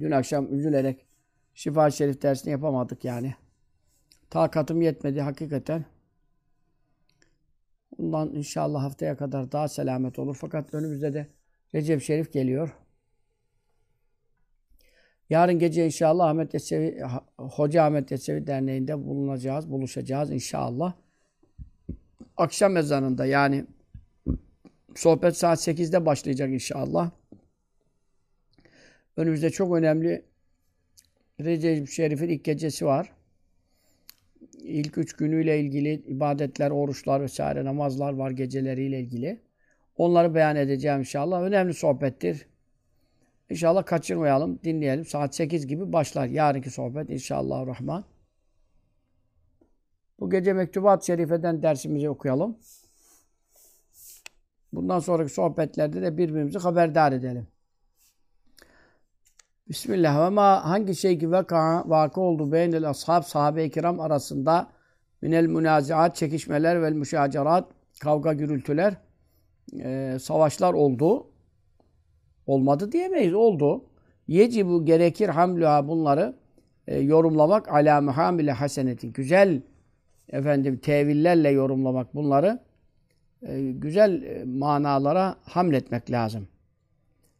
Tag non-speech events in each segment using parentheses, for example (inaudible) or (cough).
Dün akşam üzülerek Şifa Şerif dersini yapamadık yani. Takatım yetmedi hakikaten. Bundan inşallah haftaya kadar daha selamet olur. Fakat önümüzde de Recep Şerif geliyor. Yarın gece inşallah Ahmet Yesevi, Hoca Ahmet Yesevi Derneği'nde bulunacağız, buluşacağız inşallah. Akşam ezanında yani sohbet saat 8'de başlayacak inşallah. Önümüzde çok önemli Recep Şerif'in ilk gecesi var. İlk üç günüyle ilgili ibadetler, oruçlar vesaire namazlar var geceleriyle ilgili. Onları beyan edeceğim inşallah. Önemli sohbettir. İnşallah kaçırmayalım, dinleyelim. Saat 8 gibi başlar yarınki sohbet inşallah rahman. Bu gece Mektubat Şerife'den dersimizi okuyalım. Bundan sonraki sohbetlerde de birbirimizi haberdar edelim. Bismillah ve ma hangi şey ki vaka, vakı oldu beynel ashab sahabe-i kiram arasında minel münaziat çekişmeler ve müşacerat kavga gürültüler e, savaşlar oldu. Olmadı diyemeyiz. Oldu. Yecibu gerekir hamluha bunları e, yorumlamak ala muhamile hasenetin. Güzel efendim tevillerle yorumlamak bunları e, güzel e, manalara hamletmek lazım.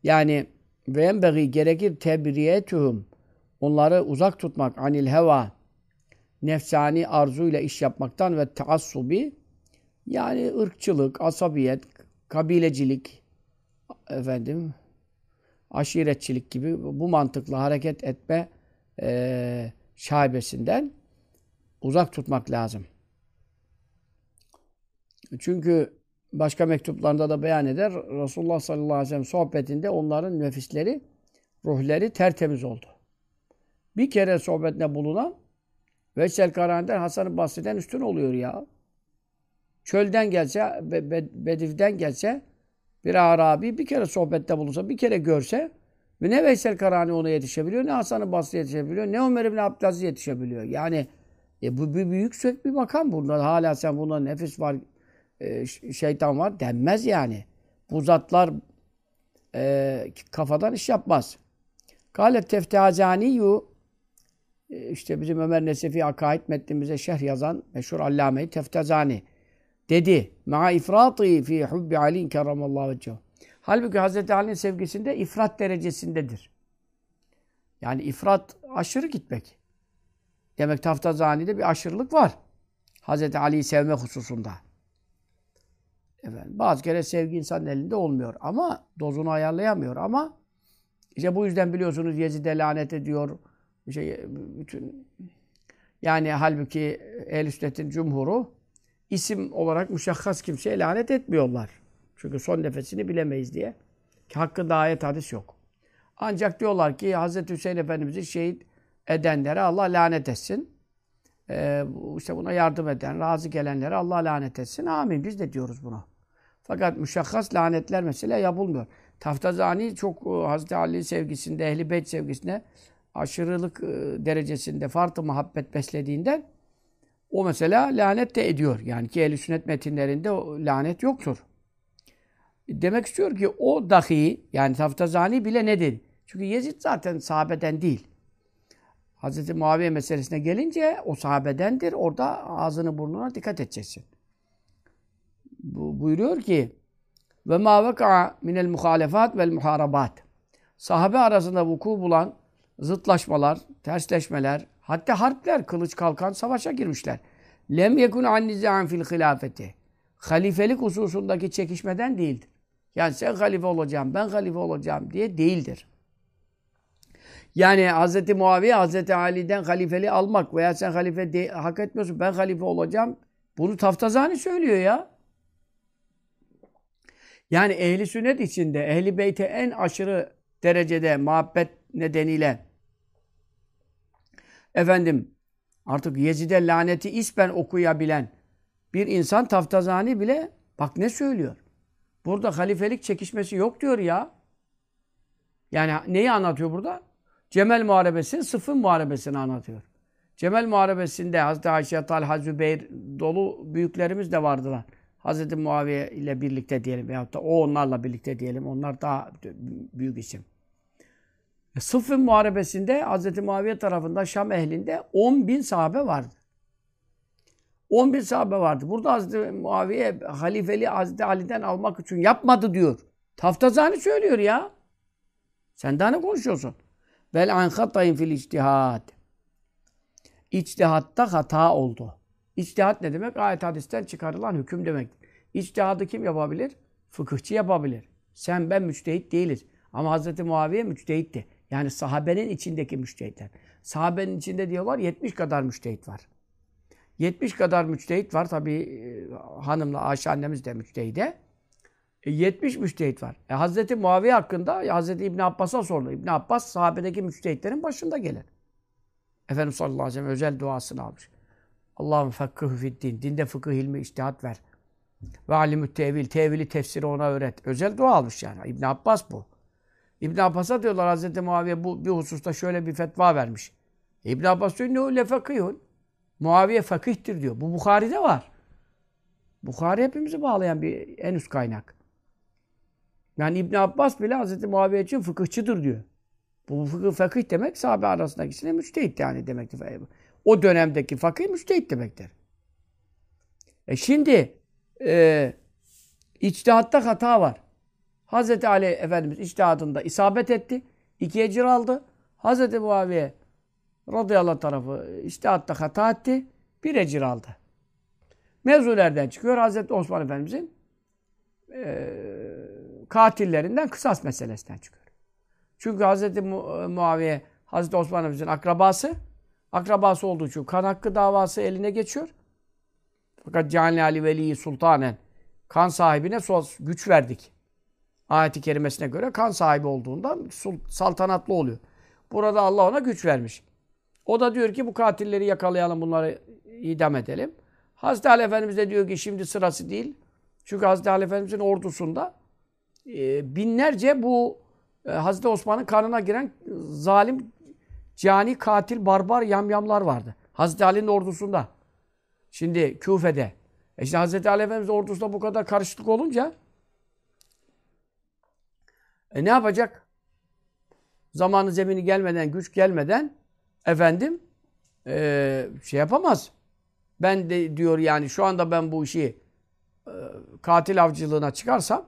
Yani ve enbeği gerekir tebriyetuhum. Onları uzak tutmak anil heva. Nefsani arzuyla iş yapmaktan ve taassubi yani ırkçılık, asabiyet, kabilecilik efendim aşiretçilik gibi bu mantıkla hareket etme e, şaibesinden uzak tutmak lazım. Çünkü başka mektuplarında da beyan eder. Resulullah sallallahu aleyhi ve sellem sohbetinde onların nefisleri, ruhleri tertemiz oldu. Bir kere sohbetine bulunan Veysel Karani'den Hasan-ı Basri'den üstün oluyor ya. Çölden gelse, be, be, Bediv'den gelse bir Arabi bir kere sohbette bulunsa, bir kere görse ne Veysel Karani ona yetişebiliyor, ne Hasan-ı Basri yetişebiliyor, ne Ömer İbni Abdülaziz yetişebiliyor. Yani e, bu bir büyük bir makam burada. Hala sen bunda nefis var, e, şeytan var denmez yani. Bu zatlar e, kafadan iş yapmaz. Kâlet teftihazaniyu e, işte bizim Ömer Nesefi Akaid metnimize şerh yazan meşhur allame-i Teftazani dedi. Ma ifrati fi hubbi Ali kerramallahu vecehu. Halbuki Hazreti Ali'nin sevgisinde ifrat derecesindedir. Yani ifrat aşırı gitmek. Demek Taftazani'de bir aşırılık var. Hazreti Ali'yi sevme hususunda. Efendim, bazı kere sevgi insanın elinde olmuyor ama dozunu ayarlayamıyor ama işte bu yüzden biliyorsunuz Yezid'e lanet ediyor. İşte bütün yani halbuki ehl sünnetin cumhuru isim olarak müşahhas kimseye lanet etmiyorlar. Çünkü son nefesini bilemeyiz diye. Ki hakkında ayet hadis yok. Ancak diyorlar ki Hz. Hüseyin Efendimiz'i şehit edenlere Allah lanet etsin. Ee, işte buna yardım eden, razı gelenlere Allah lanet etsin. Amin. Biz de diyoruz bunu. Fakat müşahhas lanetler mesela yapılmıyor. Taftazani çok e, Hazreti Ali sevgisinde, Ehl-i Beyt sevgisinde aşırılık e, derecesinde farklı muhabbet beslediğinden o mesela lanet de ediyor. Yani ki ehl sünnet metinlerinde lanet yoktur. Demek istiyor ki o dahi yani Taftazani bile nedir? Çünkü Yezid zaten sahabeden değil. Hz. Muaviye meselesine gelince o sahabedendir. Orada ağzını burnuna dikkat edeceksin. Bu, buyuruyor ki ve ma veka minel muhalefat vel muharabat. Sahabe arasında vuku bulan zıtlaşmalar, tersleşmeler, hatta harpler, kılıç kalkan savaşa girmişler. Lem yekun an nizâen fil hilafeti. Halifelik hususundaki çekişmeden değildir. Yani sen halife olacağım, ben halife olacağım diye değildir. Yani Hz. Muaviye, Hz. Ali'den halifeli almak veya sen halife de, hak etmiyorsun, ben halife olacağım. Bunu Taftazani söylüyor ya. Yani ehli sünnet içinde ehli beyte en aşırı derecede muhabbet nedeniyle efendim artık Yezid'e laneti ispen okuyabilen bir insan Taftazani bile bak ne söylüyor. Burada halifelik çekişmesi yok diyor ya. Yani neyi anlatıyor burada? Cemel Muharebesi'nin sıfın muharebesini anlatıyor. Cemel Muharebesi'nde Hazreti Ayşe, Talha, Zübeyir dolu büyüklerimiz de vardılar. Hazreti Muaviye ile birlikte diyelim veyahut da o onlarla birlikte diyelim. Onlar daha büyük isim. E, sıfın Muharebesi'nde Hazreti Muaviye tarafından Şam ehlinde 10 bin sahabe vardı. 10 bin sahabe vardı. Burada Hazreti Muaviye halifeli Hazreti Ali'den almak için yapmadı diyor. Taftazani söylüyor ya. Sen daha ne konuşuyorsun? Vel an hatayın fil içtihad. İçtihatta hata oldu. İçtihat ne demek? Ayet hadisten çıkarılan hüküm demek. İçtihadı kim yapabilir? Fıkıhçı yapabilir. Sen ben müçtehit değiliz. Ama Hz. Muaviye müçtehitti. Yani sahabenin içindeki müçtehitler. Sahabenin içinde diyorlar 70 kadar müçtehit var. 70 kadar müçtehit var. Tabi e, hanımla Ayşe annemiz de müçtehide. E, 70 müçtehit var. E, Hz. Muaviye hakkında Hz. İbn Abbas'a sordu. İbn Abbas sahabedeki müçtehitlerin başında gelir. Efendimiz sallallahu aleyhi ve sellem özel duasını almış. Allah'ım fakkıhü fiddin. Dinde fıkıh ilmi, iştihat ver. Ve alimü tevil. Tevili tefsiri ona öğret. Özel dua almış yani. İbn Abbas bu. İbn Abbas'a diyorlar Hazreti Muaviye bu bir hususta şöyle bir fetva vermiş. İbn Abbas diyor ne öyle fakihun. Muaviye fakihtir diyor. Bu Bukhari'de var. Bukhari hepimizi bağlayan bir en üst kaynak. Yani İbn Abbas bile Hazreti Muaviye için fıkıhçıdır diyor. Bu fıkıh fakih demek sahabe arasındakisine müçtehit yani demektir. O dönemdeki fakih müçtehit demektir. E şimdi e, içtihatta hata var. Hazreti Ali Efendimiz içtihadında isabet etti. İki ecir aldı. Hazreti Muaviye radıyallahu tarafı içtihatta hata etti. Bir ecir aldı. Mevzulerden çıkıyor Hazreti Osman Efendimizin e, katillerinden kısas meselesinden çıkıyor. Çünkü Hazreti Muaviye Hazreti Osman Efendimizin akrabası akrabası olduğu için kan hakkı davası eline geçiyor. Fakat Cani Ali Veli Sultanen kan sahibine güç verdik. Ayet-i kerimesine göre kan sahibi olduğundan saltanatlı oluyor. Burada Allah ona güç vermiş. O da diyor ki bu katilleri yakalayalım, bunları idam edelim. Hazreti Ali Efendimiz de diyor ki şimdi sırası değil. Çünkü Hazreti Ali Efendimiz'in ordusunda e, binlerce bu e, Hazreti Osman'ın kanına giren zalim, cani, katil, barbar yamyamlar vardı. Hazreti Ali'nin ordusunda. Şimdi Küfe'de. E işte Hazreti Ali Efendimiz ordusunda bu kadar karışıklık olunca e ne yapacak? Zamanı zemini gelmeden, güç gelmeden efendim e, şey yapamaz. Ben de diyor yani şu anda ben bu işi e, katil avcılığına çıkarsam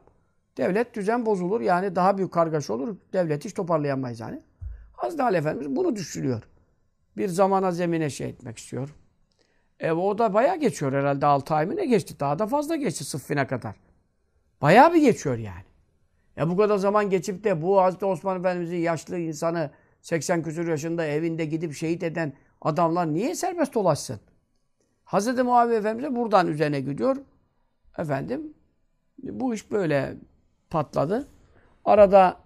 devlet düzen bozulur. Yani daha büyük kargaşa olur. Devlet hiç toparlayamayız yani. Ali Efendimiz bunu düşünüyor. Bir zamana zemine şey etmek istiyor. E o da bayağı geçiyor herhalde 6 ay mı ne geçti? Daha da fazla geçti sıffine kadar. Bayağı bir geçiyor yani. Ya bu kadar zaman geçip de bu Hazreti Osman Efendimiz'i yaşlı insanı 80 küsur yaşında evinde gidip şehit eden adamlar niye serbest dolaşsın? Hazreti Muaviye Efendimiz buradan üzerine gidiyor. Efendim bu iş böyle patladı. Arada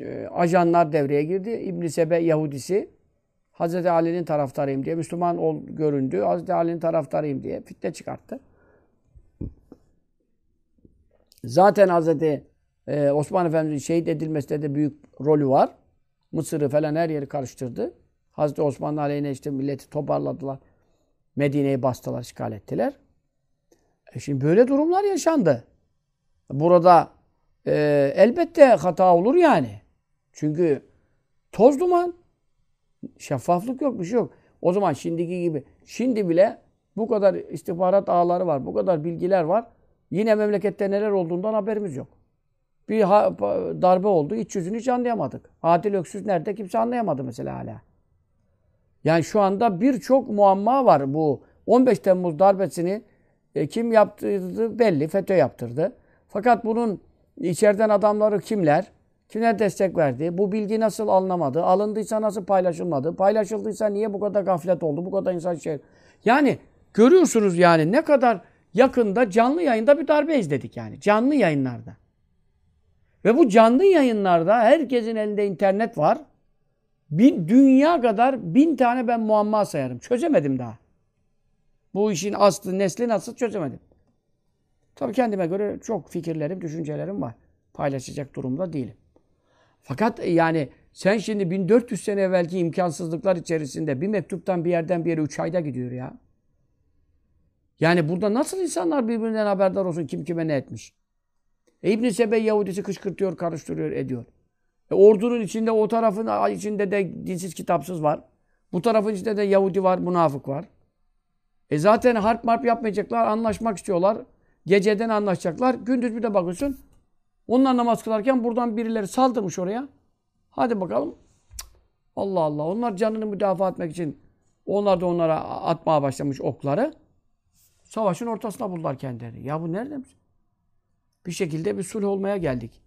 e, ajanlar devreye girdi. İbn Sebe Yahudisi Hazreti Ali'nin taraftarıyım diye Müslüman ol, göründü. Hazreti Ali'nin taraftarıyım diye fitne çıkarttı. Zaten Hazreti e, Osman Efendimiz'in şehit edilmesinde de büyük rolü var. Mısır'ı falan her yeri karıştırdı. Hazreti Osman'ın aleyhine işte milleti toparladılar. Medine'yi bastılar, işgal ettiler. E şimdi böyle durumlar yaşandı. Burada e, elbette hata olur yani. Çünkü toz duman. Şeffaflık yok, bir şey yok. O zaman şimdiki gibi. Şimdi bile bu kadar istihbarat ağları var, bu kadar bilgiler var. Yine memlekette neler olduğundan haberimiz yok. Bir darbe oldu, iç yüzünü hiç anlayamadık. Adil Öksüz nerede kimse anlayamadı mesela hala. Yani şu anda birçok muamma var bu. 15 Temmuz darbesini e, kim yaptırdı belli, FETÖ yaptırdı. Fakat bunun içeriden adamları kimler? Kimler destek verdi? Bu bilgi nasıl alınamadı? Alındıysa nasıl paylaşılmadı? Paylaşıldıysa niye bu kadar gaflet oldu? Bu kadar insan şey... Yani görüyorsunuz yani ne kadar yakında canlı yayında bir darbe izledik yani. Canlı yayınlarda. Ve bu canlı yayınlarda herkesin elinde internet var. Bin, dünya kadar bin tane ben muamma sayarım. Çözemedim daha. Bu işin aslı, nesli nasıl çözemedim. Tabii kendime göre çok fikirlerim, düşüncelerim var. Paylaşacak durumda değilim. Fakat e, yani sen şimdi 1400 sene evvelki imkansızlıklar içerisinde bir mektuptan bir yerden bir yere 3 ayda gidiyor ya. Yani burada nasıl insanlar birbirinden haberdar olsun kim kime ne etmiş? E İbn-i Sebe Yahudisi kışkırtıyor, karıştırıyor, ediyor. E ordunun içinde o tarafın içinde de dinsiz kitapsız var. Bu tarafın içinde de Yahudi var, münafık var. E zaten harp marp yapmayacaklar, anlaşmak istiyorlar. Geceden anlaşacaklar. Gündüz bir de bakıyorsun. Onlar namaz kılarken buradan birileri saldırmış oraya. Hadi bakalım. Allah Allah. Onlar canını müdafaa etmek için onlar da onlara atmaya başlamış okları. Savaşın ortasına buldular kendilerini. Ya bu nerede? Bir şekilde bir sulh olmaya geldik.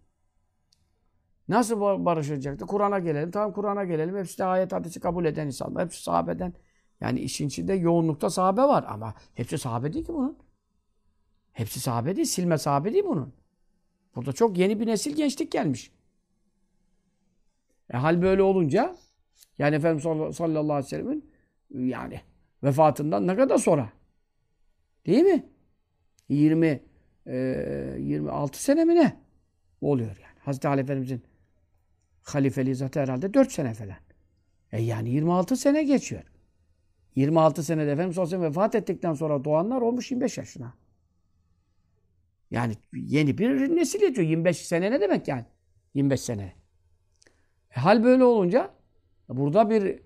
Nasıl barışacaktı? Kur'an'a gelelim. Tamam Kur'an'a gelelim. Hepsi de ayet hadisi kabul eden insanlar. Hepsi sahabeden. Yani işin içinde yoğunlukta sahabe var. Ama hepsi sahabe değil ki bunun. Hepsi sahabe değil. Silme sahabe değil bunun. Burada çok yeni bir nesil gençlik gelmiş. E hal böyle olunca yani Efendimiz sallallahu aleyhi ve sellem'in yani vefatından ne kadar sonra? Değil mi? 20 e, 26 sene mi ne? Oluyor yani. Hazreti Ali Efendimizin halifeliği zaten herhalde 4 sene falan. E yani 26 sene geçiyor. 26 senede Efendimiz sallallahu aleyhi ve sellem vefat ettikten sonra doğanlar olmuş 25 yaşına. Yani yeni bir nesil yetiyor. 25 sene ne demek yani? 25 sene. E, hal böyle olunca burada bir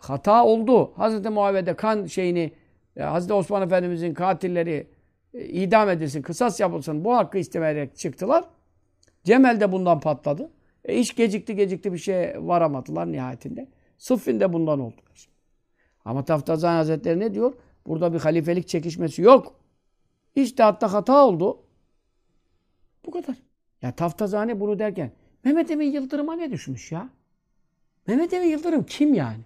hata oldu. Hazreti Muaviye'de kan şeyini e, Hazreti Osman Efendimizin katilleri e, idam edilsin, kısas yapılsın. Bu hakkı istemeyerek çıktılar. Cemel de bundan patladı. E iş gecikti gecikti bir şey varamadılar nihayetinde. Sıffin de bundan oldu. Ama Taftazan Hazretleri ne diyor? Burada bir halifelik çekişmesi yok. İşte hatta hata oldu. Bu kadar. Ya Taftazani bunu derken Mehmet Emin Yıldırım'a ne düşmüş ya? Mehmet Emin Yıldırım kim yani?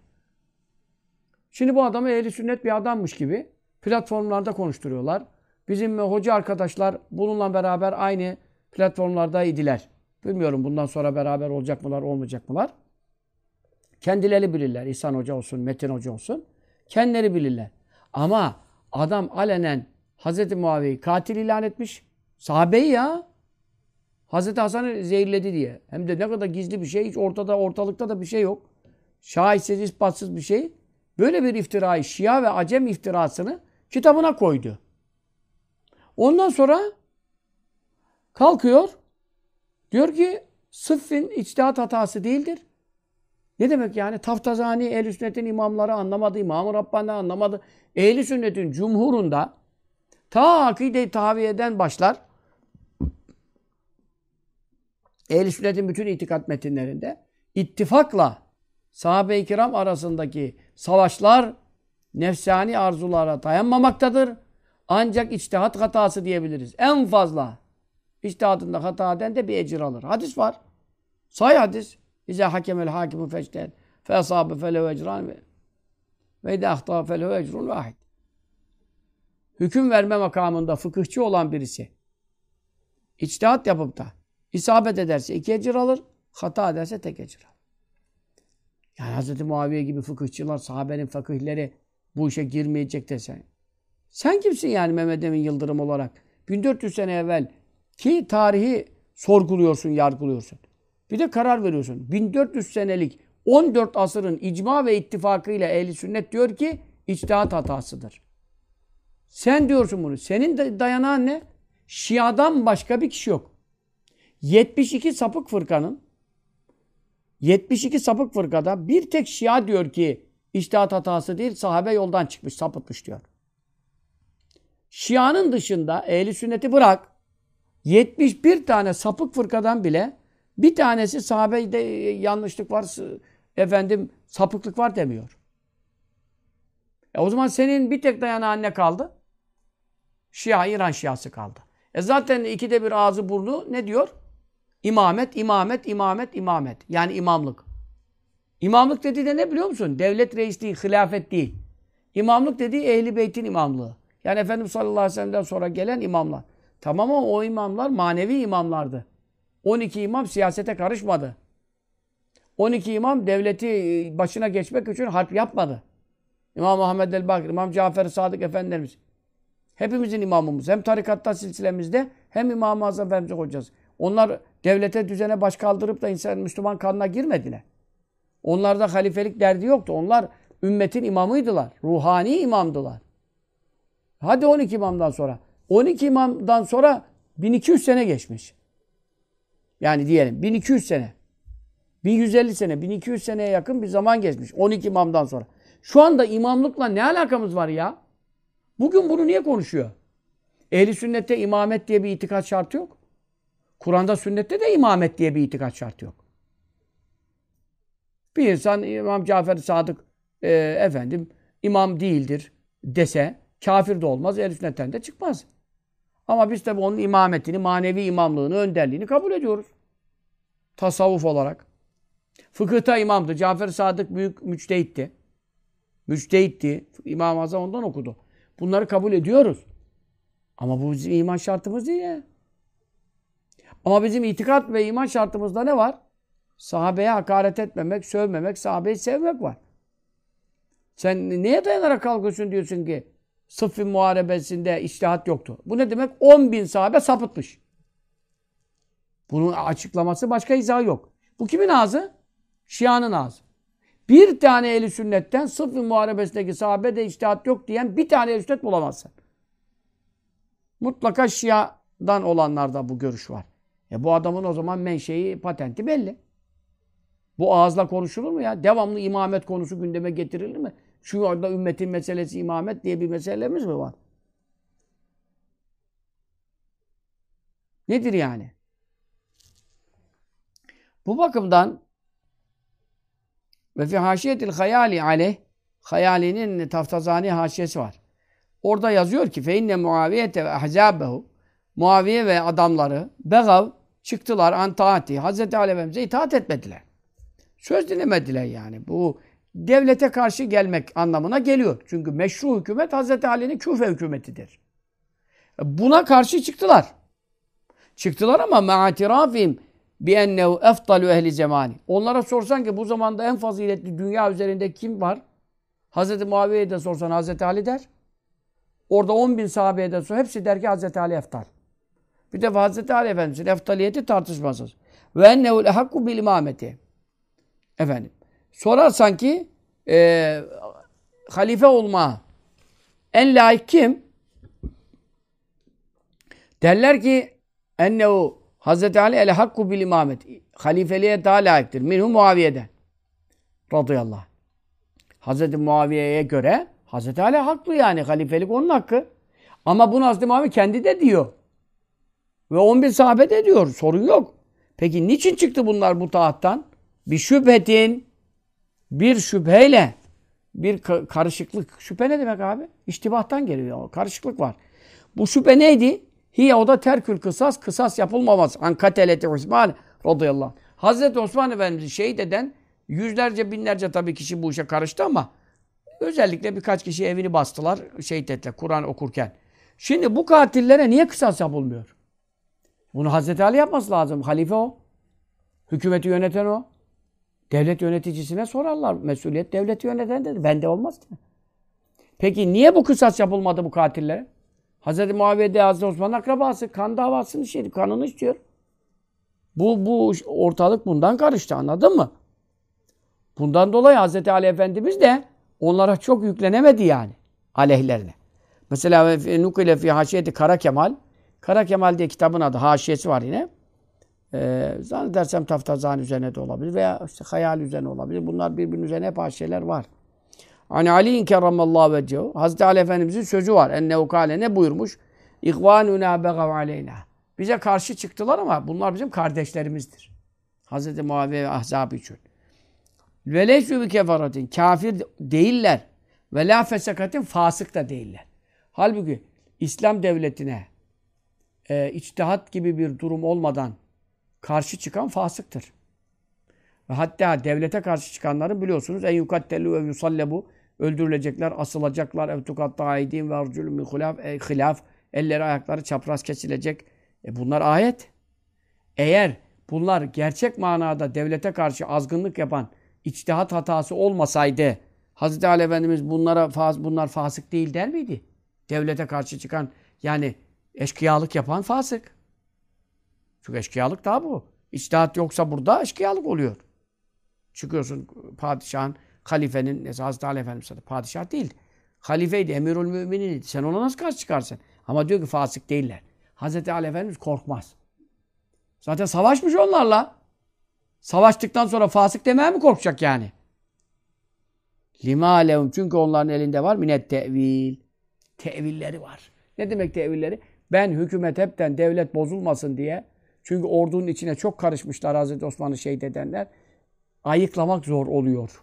Şimdi bu adamı ehli sünnet bir adammış gibi platformlarda konuşturuyorlar. Bizim hoca arkadaşlar bununla beraber aynı platformlarda idiler. Bilmiyorum bundan sonra beraber olacak mılar, olmayacak mılar. Kendileri bilirler. İhsan Hoca olsun, Metin Hoca olsun. Kendileri bilirler. Ama adam alenen Hz. Muaviye'yi katil ilan etmiş. Sahabeyi ya. Hazreti Hasan'ı zehirledi diye. Hem de ne kadar gizli bir şey. Hiç ortada, ortalıkta da bir şey yok. Şahitsiz, ispatsız bir şey. Böyle bir iftirayı, Şia ve Acem iftirasını kitabına koydu. Ondan sonra kalkıyor. Diyor ki Sıffin içtihat hatası değildir. Ne demek yani? Taftazani ehl sünnetin imamları anlamadı. İmam-ı Rabbani anlamadı. ehl sünnetin cumhurunda ta akide-i tahviyeden başlar Ehl-i sünnetin bütün itikat metinlerinde ittifakla sahabe-i kiram arasındaki savaşlar nefsani arzulara dayanmamaktadır. Ancak içtihat hatası diyebiliriz. En fazla içtihadında hata eden de bir ecir alır. Hadis var. Say hadis. İzâ hakemel hakimu feçtel fe asâbe felehu ecran ve ve idâ ahtâ felehu ecrun vahid. Hüküm verme makamında fıkıhçı olan birisi içtihat yapıp da İsabet ederse iki ecir alır, hata ederse tek ecir alır. Yani Hz. Muaviye gibi fıkıhçılar, sahabenin fakihleri bu işe girmeyecek desen. Sen kimsin yani Mehmet Emin Yıldırım olarak? 1400 sene evvel ki tarihi sorguluyorsun, yargılıyorsun. Bir de karar veriyorsun. 1400 senelik 14 asırın icma ve ittifakıyla ehli sünnet diyor ki içtihat hatasıdır. Sen diyorsun bunu. Senin dayanağın ne? Şiadan başka bir kişi yok. 72 sapık fırkanın 72 sapık fırkada bir tek Şia diyor ki iştihat hatası değil sahabe yoldan çıkmış sapıtmış diyor. Şia'nın dışında ehli sünneti bırak 71 tane sapık fırkadan bile bir tanesi sahabede yanlışlık var efendim sapıklık var demiyor. E o zaman senin bir tek dayanağın ne kaldı? Şia, İran Şiası kaldı. E zaten ikide bir ağzı burnu ne diyor? İmamet, imamet, imamet, imamet. Yani imamlık. İmamlık dediği de ne biliyor musun? Devlet reisliği, hilafet değil. İmamlık dediği ehli beytin imamlığı. Yani Efendimiz sallallahu aleyhi ve sellem'den sonra gelen imamlar. Tamam ama o imamlar manevi imamlardı. 12 imam siyasete karışmadı. 12 imam devleti e, başına geçmek için harp yapmadı. İmam Muhammed el-Bakir, İmam Cafer Sadık Efendimiz. Hepimizin imamımız. Hem tarikatta silsilemizde hem İmam-ı Azam Efendimiz'e hocası. Onlar devlete düzene baş kaldırıp da insan Müslüman kanına girmediler. Onlarda halifelik derdi yoktu. Onlar ümmetin imamıydılar. Ruhani imamdılar. Hadi 12 imamdan sonra. 12 imamdan sonra 1200 sene geçmiş. Yani diyelim 1200 sene. 1150 sene, 1200 seneye yakın bir zaman geçmiş. 12 imamdan sonra. Şu anda imamlıkla ne alakamız var ya? Bugün bunu niye konuşuyor? Ehli sünnette imamet diye bir itikat şartı yok. Kur'an'da sünnette de imamet diye bir itikat şartı yok. Bir insan İmam Cafer Sadık e, efendim imam değildir dese kafir de olmaz, ehl sünnetten de çıkmaz. Ama biz tabi onun imametini, manevi imamlığını, önderliğini kabul ediyoruz. Tasavvuf olarak. Fıkıhta imamdı. Cafer Sadık büyük müçtehitti. Müçtehitti. İmam Azam ondan okudu. Bunları kabul ediyoruz. Ama bu bizim iman şartımız değil ya. Ama bizim itikat ve iman şartımızda ne var? Sahabeye hakaret etmemek, sövmemek, sahabeyi sevmek var. Sen neye dayanarak kalkıyorsun diyorsun ki Sıffin muharebesinde iştihat yoktu. Bu ne demek? 10 bin sahabe sapıtmış. Bunun açıklaması başka izahı yok. Bu kimin ağzı? Şia'nın ağzı. Bir tane eli sünnetten Sıffin muharebesindeki sahabede iştihat yok diyen bir tane eli sünnet bulamazsın. Mutlaka Şia'dan olanlarda bu görüş var. E bu adamın o zaman menşei, patenti belli. Bu ağızla konuşulur mu ya? Devamlı imamet konusu gündeme getirilir mi? Şu anda ümmetin meselesi imamet diye bir meselemiz mi var? Nedir yani? Bu bakımdan ve fi haşiyetil hayali aleyh hayalinin taftazani haşiyesi var. Orada yazıyor ki fe inne muaviyete ve ahzabehu Muaviye ve adamları begav çıktılar antaati. Hazreti Ali Efendimiz'e itaat etmediler. Söz dinlemediler yani. Bu devlete karşı gelmek anlamına geliyor. Çünkü meşru hükümet Hazreti Ali'nin küfe hükümetidir. Buna karşı çıktılar. Çıktılar ama ma'atirafim bi ennehu eftalu ehli zemani. Onlara sorsan ki bu zamanda en faziletli dünya üzerinde kim var? Hazreti Muaviye'ye de sorsan Hazreti Ali der. Orada 10 bin sahabeye de sor. Hepsi der ki Hazreti Ali eftal. Bir de Hazreti Ali Efendimiz'in eftaliyeti tartışmasız. Ve ennehu lehakku bil imameti. Efendim. Sorarsan ki e, halife olma en layık kim? Derler ki ennehu Hazreti Ali ele hakku bil imamet. Halifeliğe daha layıktır. Minhu Muaviye'den. Radıyallahu anh. Hazreti Muaviye'ye göre Hazreti Ali haklı yani. Halifelik onun hakkı. Ama bunu Hazreti Muaviye kendi de diyor. Ve 11 sahabe de diyor. Sorun yok. Peki niçin çıktı bunlar bu taattan? Bir şüphetin bir şüpheyle bir karışıklık. Şüphe ne demek abi? İştibahtan geliyor. Karışıklık var. Bu şüphe neydi? Hiye o da terkül kısas, kısas yapılmaması. An kateleti Osman radıyallahu anh. Hazreti Osman Efendimiz'i şehit eden yüzlerce binlerce tabii kişi bu işe karıştı ama özellikle birkaç kişi evini bastılar, şehit ettiler Kur'an okurken. Şimdi bu katillere niye kısas yapılmıyor? Bunu Hazreti Ali yapması lazım. Halife o. Hükümeti yöneten o. Devlet yöneticisine sorarlar. Mesuliyet devleti yöneten dedi. Bende olmaz ki. Peki niye bu kısas yapılmadı bu katillere? Hz. Muaviye de Hz. Osman akrabası. Kan davasını işledi. Kanını istiyor. Bu, bu ortalık bundan karıştı. Anladın mı? Bundan dolayı Hz. Ali Efendimiz de onlara çok yüklenemedi yani. Aleyhlerine. Mesela Nukile fi haşiyeti Kara Kemal. Kara Kemal diye kitabın adı. Haşiyesi var yine. Ee, zannedersem taftazan üzerine de olabilir veya işte hayal üzerine olabilir. Bunlar birbirinin üzerine hep şeyler var. Hani Ali kerramallahu vecehu. Hazreti Ali Efendimizin sözü var. Ennehu kâle ne buyurmuş? İhvanuna begav aleyna. Bize karşı çıktılar ama bunlar bizim kardeşlerimizdir. Hazreti Muaviye ve Ahzab için. Ve leysü bi kefaratin. Kafir değiller. Ve la fesakatin fasık da değiller. Halbuki İslam devletine e, içtihat gibi bir durum olmadan karşı çıkan fasıktır. Ve hatta devlete karşı çıkanların biliyorsunuz en yukattellu ve yusallebu öldürülecekler, asılacaklar. Evtukatta aidin ve arculun min hilaf, e, hilaf. Elleri ayakları çapraz kesilecek. E bunlar ayet. Eğer bunlar gerçek manada devlete karşı azgınlık yapan içtihat hatası olmasaydı Hazreti Ali Efendimiz bunlara bunlar fasık değil der miydi? Devlete karşı çıkan yani eşkıyalık yapan fasık. Çünkü eşkıyalık daha bu. İçtihat yoksa burada eşkıyalık oluyor. Çıkıyorsun padişahın, halifenin, mesela Hazreti Ali Efendimiz padişah değil. Halifeydi, emirül müminiydi. Sen ona nasıl karşı çıkarsın? Ama diyor ki fasık değiller. Hazreti Ali Efendimiz korkmaz. Zaten savaşmış onlarla. Savaştıktan sonra fasık demeye mi korkacak yani? Lima lehum. Çünkü onların elinde var minet tevil. Tevilleri var. Ne demek tevilleri? Ben hükümet hepten devlet bozulmasın diye. Çünkü ordunun içine çok karışmışlar Hazreti Osman'ı şehit edenler. Ayıklamak zor oluyor.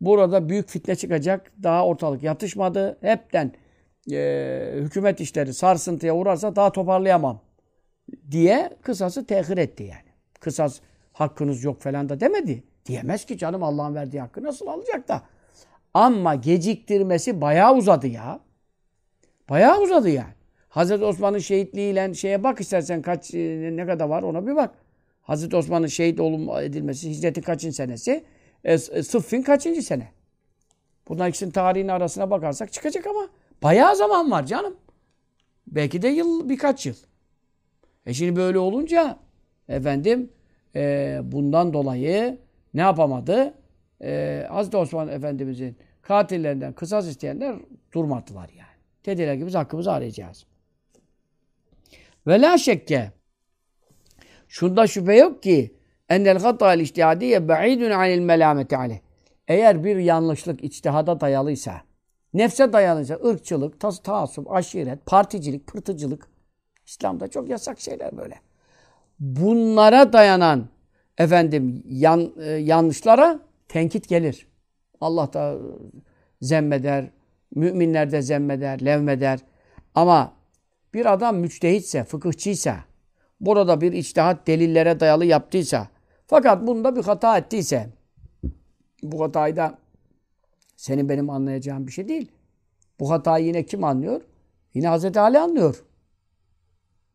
Burada büyük fitne çıkacak. Daha ortalık yatışmadı. Hepten e, hükümet işleri sarsıntıya uğrarsa daha toparlayamam diye kısası tehir etti yani. Kısas hakkınız yok falan da demedi. Diyemez ki canım Allah'ın verdiği hakkı nasıl alacak da. Ama geciktirmesi bayağı uzadı ya. Bayağı uzadı yani. Hazreti Osman'ın şehitliğiyle şeye bak istersen kaç e, ne kadar var ona bir bak. Hazreti Osman'ın şehit olum edilmesi hicretin kaçıncı senesi? E, e, Sıffin kaçıncı sene? Bunlar ikisinin tarihinin arasına bakarsak çıkacak ama bayağı zaman var canım. Belki de yıl birkaç yıl. E şimdi böyle olunca efendim e, bundan dolayı ne yapamadı? E, Hazreti Osman Efendimizin katillerinden kısas isteyenler durmadılar yani. Dediler ki biz hakkımızı arayacağız. Ve la şekke şunda şüphe yok ki ennel hata'l iştihadiye ba'idun anil melameti aleyh. Eğer bir yanlışlık içtihada dayalıysa, nefse dayanıysa, ırkçılık, tas taassup, aşiret, particilik, pırtıcılık, İslam'da çok yasak şeyler böyle. Bunlara dayanan efendim yan, e, yanlışlara tenkit gelir. Allah da zemmeder, müminler de zemmeder, levmeder. Ama bir adam müçtehitse, fıkıhçıysa, burada bir içtihat delillere dayalı yaptıysa, fakat bunda bir hata ettiyse, bu hatayı da senin benim anlayacağım bir şey değil. Bu hatayı yine kim anlıyor? Yine Hazreti Ali anlıyor.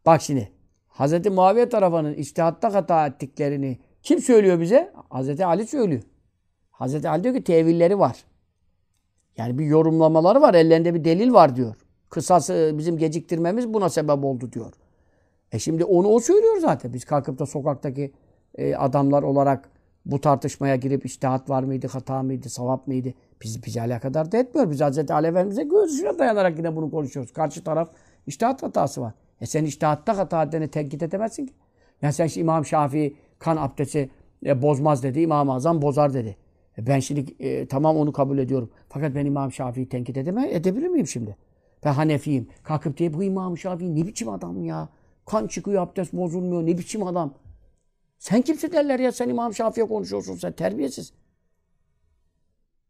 Bak şimdi. Hazreti Muaviye tarafının içtihatta hata ettiklerini kim söylüyor bize? Hazreti Ali söylüyor. Hazreti Ali diyor ki tevilleri var. Yani bir yorumlamaları var. Ellerinde bir delil var diyor. Kısası bizim geciktirmemiz buna sebep oldu diyor. E şimdi onu o söylüyor zaten. Biz kalkıp da sokaktaki e, adamlar olarak bu tartışmaya girip iştihat var mıydı, hata mıydı, savap mıydı? Biz, bizi alakadar da etmiyor. Biz Hazreti Ali Efendimiz'e görüşüne dayanarak yine bunu konuşuyoruz. Karşı taraf iştihat hatası var. E sen iştihatta hata edeni tenkit edemezsin ki. Ya sen işte İmam Şafii kan abdesti e, bozmaz dedi. İmam-ı Azam bozar dedi. E ben şimdi e, tamam onu kabul ediyorum. Fakat ben İmam Şafii'yi tenkit edemem, edebilir miyim şimdi? Ben Hanefiyim. Kalkıp diye bu İmam Şafii ne biçim adam ya? Kan çıkıyor, abdest bozulmuyor. Ne biçim adam? Sen kimsin derler ya? Sen İmam Şafii'ye konuşuyorsun. Sen terbiyesiz.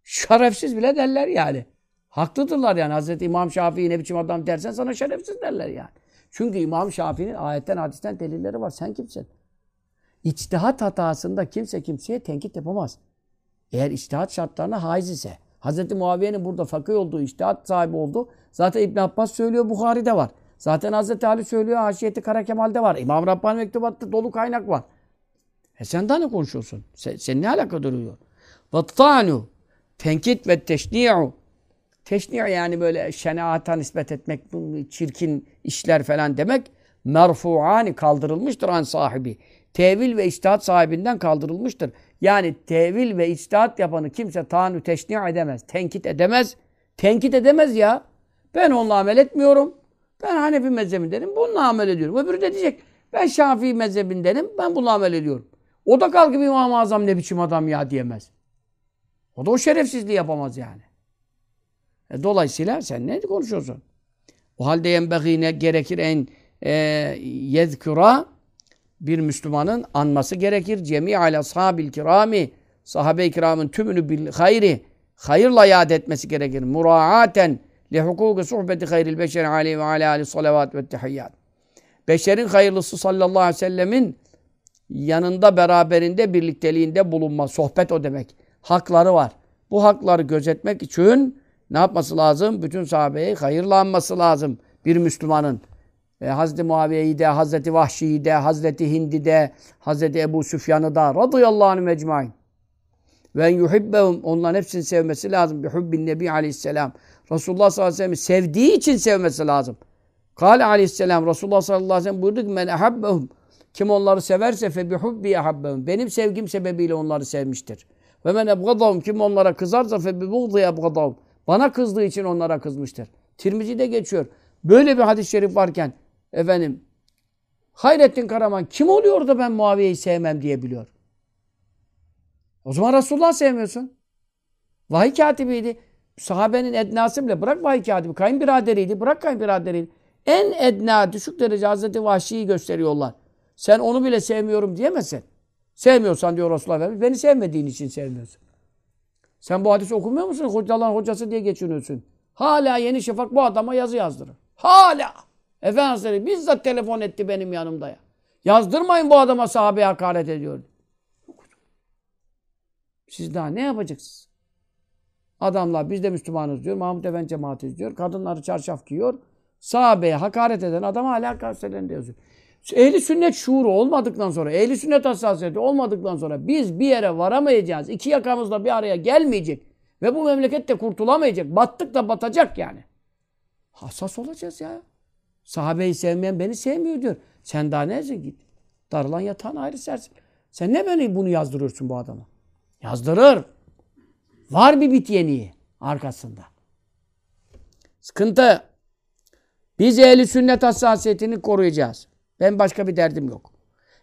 Şerefsiz bile derler yani. Haklıdırlar yani. Hazreti İmam Şafii ne biçim adam dersen sana şerefsiz derler yani. Çünkü İmam Şafii'nin ayetten, hadisten delilleri var. Sen kimsin? İçtihat hatasında kimse kimseye tenkit yapamaz. Eğer içtihat şartlarına haiz ise. Hz. Muaviye'nin burada fakir olduğu, içtihat sahibi oldu. Zaten İbn Abbas söylüyor, Bukhari'de var. Zaten Hz. Ali söylüyor, Haşiyeti Kara Kemal'de var. İmam Rabbani Mektubat'ta dolu kaynak var. E sen daha ne konuşuyorsun? Sen, sen ne alaka duruyor? Vattanu tenkit ve teşni'u teşni' yani böyle şenaata nispet etmek, çirkin işler falan demek merfu'ani kaldırılmıştır an sahibi. Tevil ve içtihat sahibinden kaldırılmıştır. Yani tevil ve içtihat yapanı kimse tanü teşni' edemez. Tenkit edemez. Tenkit edemez ya. Ben onunla amel etmiyorum. Ben Hanefi mezhebindenim. Bununla amel ediyorum. Öbürü de diyecek ben Şafii mezhebindenim. Ben bununla amel ediyorum. O da kalkıp İmam-ı Azam ne biçim adam ya diyemez. O da o şerefsizliği yapamaz yani. E, dolayısıyla sen ne konuşuyorsun? O halde yenbegine gerekir en e, yezkura bir Müslümanın anması gerekir. Cemi ala sahabil kirami sahabe-i kiramın tümünü bil hayri hayırla yad etmesi gerekir. Muraaten li hukuki sohbeti hayril beşer aleyhi ve ala ali salavat ve tehiyyat. Beşerin hayırlısı sallallahu aleyhi ve sellemin yanında beraberinde birlikteliğinde bulunma. Sohbet o demek. Hakları var. Bu hakları gözetmek için ne yapması lazım? Bütün sahabeyi hayırla anması lazım bir Müslümanın. E, Hazreti Muaviye'yi de, Hazreti Vahşi'yi de, Hazreti Hind'i de, Hazreti Ebu Süfyan'ı da radıyallahu anh mecmain. Ve yuhibbehum onların hepsini sevmesi lazım. Bi hubbin nebi aleyhisselam. Resulullah sallallahu aleyhi ve sellem sevdiği için sevmesi lazım. Kale aleyhisselam Resulullah sallallahu aleyhi ve sellem buyurdu ki men ehabbehum kim onları severse fe bi hubbi ehabbehum. Benim sevgim sebebiyle onları sevmiştir. Ve men ebgadahum kim onlara kızarsa fe bi buğdi ebgadahum. Bana kızdığı için onlara kızmıştır. Tirmizi'de geçiyor. Böyle bir hadis-i şerif varken efendim Hayrettin Karaman kim oluyor da ben Muaviye'yi sevmem diyebiliyor. O zaman Resulullah sevmiyorsun. Vahiy katibiydi. Sahabenin ednası bırak vahiy katibi. Kayınbiraderiydi. Bırak kayınbiraderiydi. En edna düşük derece Hazreti Vahşi'yi gösteriyorlar. Sen onu bile sevmiyorum diyemezsin. Sevmiyorsan diyor Resulullah Efendimiz. Beni sevmediğin için sevmiyorsun. Sen bu hadisi okumuyor musun? Hocaların hocası diye geçiniyorsun. Hala Yeni Şafak bu adama yazı yazdırır. Hala. Efendimiz bizzat telefon etti benim yanımda ya. Yazdırmayın bu adama sahabeye hakaret ediyor. Siz daha ne yapacaksınız? Adamlar biz de Müslümanız diyor. Mahmut Efendi cemaatiz diyor. Kadınları çarşaf giyiyor. Sahabeye hakaret eden adam hala gazetelerinde yazıyor. Ehli sünnet şuuru olmadıktan sonra, ehli sünnet hassasiyeti olmadıktan sonra biz bir yere varamayacağız. İki yakamızla bir araya gelmeyecek. Ve bu memleket de kurtulamayacak. Battık da batacak yani. Hassas olacağız ya. Sahabeyi sevmeyen beni sevmiyor diyor. Sen daha neyse git. Darılan yatağın ayrı sersin. Sen ne beni bunu yazdırıyorsun bu adama? Yazdırır. Var bir bit yeniği arkasında. Sıkıntı. Biz ehli sünnet hassasiyetini koruyacağız. Ben başka bir derdim yok.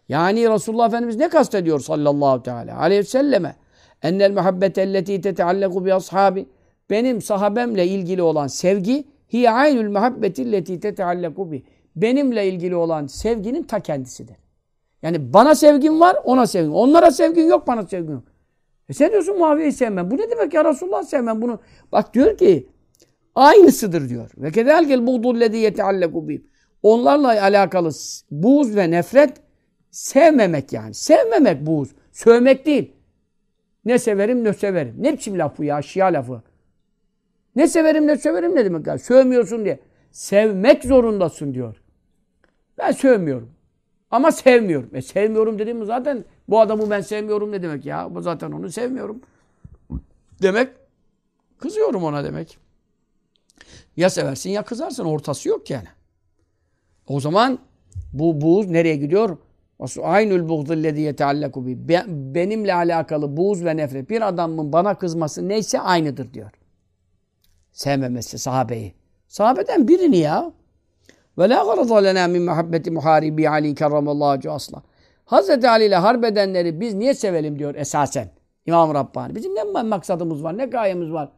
Yani Resulullah Efendimiz ne kastediyor sallallahu teala aleyhi ve selleme? Ennel muhabbete elleti tetealleku bi ashabi. Benim sahabemle ilgili olan sevgi hiye aynül muhabbeti elleti tetealleku bi. Benimle ilgili olan sevginin ta kendisidir. Yani bana sevgin var, ona sevgin. Onlara sevgin yok, bana sevgin yok. E sen diyorsun Muaviye'yi sevmem. Bu ne demek ya Resulullah sevmem bunu. Bak diyor ki aynısıdır diyor. Ve kedelkel buğdullezi yetealleku bihim. Onlarla alakalı buğz ve nefret sevmemek yani. Sevmemek buğz. Sövmek değil. Ne severim ne severim. Ne biçim laf bu ya? Şia lafı. Ne severim ne severim ne demek ya? Sövmüyorsun diye. Sevmek zorundasın diyor. Ben sövmüyorum. Ama sevmiyorum. E sevmiyorum dediğim zaten bu adamı ben sevmiyorum ne demek ya? Bu zaten onu sevmiyorum. Demek kızıyorum ona demek. Ya seversin ya kızarsın. Ortası yok yani. O zaman bu buğz nereye gidiyor? Aynül buğzillezî yeteallaku bi. Benimle alakalı buğz ve nefret. Bir adamın bana kızması neyse aynıdır diyor. Sevmemesi sahabeyi. Sahabeden birini ya. Ve la garada lena min muhabbeti muharibi Ali kerramallahu asla. Hazreti Ali ile harbedenleri biz niye sevelim diyor esasen. İmam Rabbani. Bizim ne maksadımız var, ne gayemiz var?